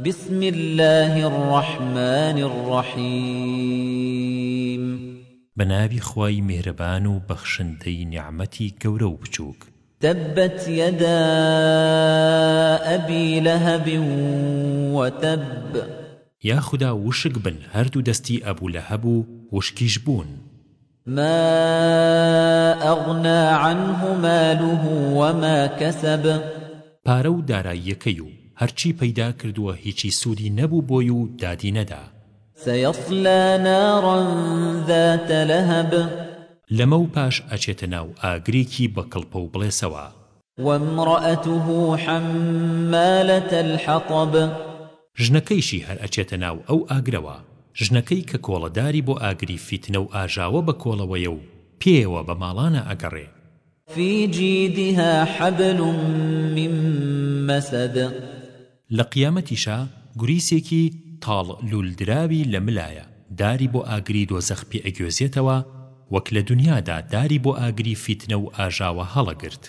بسم الله الرحمن الرحيم بنابي خواي مهربان وبخشنتي نعمتي كورو بچوك تبت يدا أبي لهب وتب يا خدا وشك بن هردو دستي أبو لهب وشكيش بون ما أغنى عنه ماله وما كسب پارو دارایەکەی و هەرچی پەیدا کردووە هیچی سوودی نەبوو بۆی و دادی نەدا سيصلى نارا ذات لهب لەمە و پاش ئەچێتە ناو ئاگریکی بە کڵپە و بڵێسەوە وامڕەته حەممالەتە الحەقب ژنەکەیشی هەر ئەچێتە ناو ئەو ئاگرەوە ژنەکەی کە کۆڵەداری بۆ ئاگری فیتنە و ئاژاوە بە کۆڵەوەیە و پێوە بە ماڵانە ئەگەڕێ في جيدها حبل من مسد لە قیامەتیشا گوریسێکی تاڵ لولدراوی لە ملایە داری بۆ ئاگری دۆزەخ پێ ئەگوێزێتەوە وەک لە دنیادا داری بۆ ئاگری فیتنە و ئاژاوە هەڵەگرت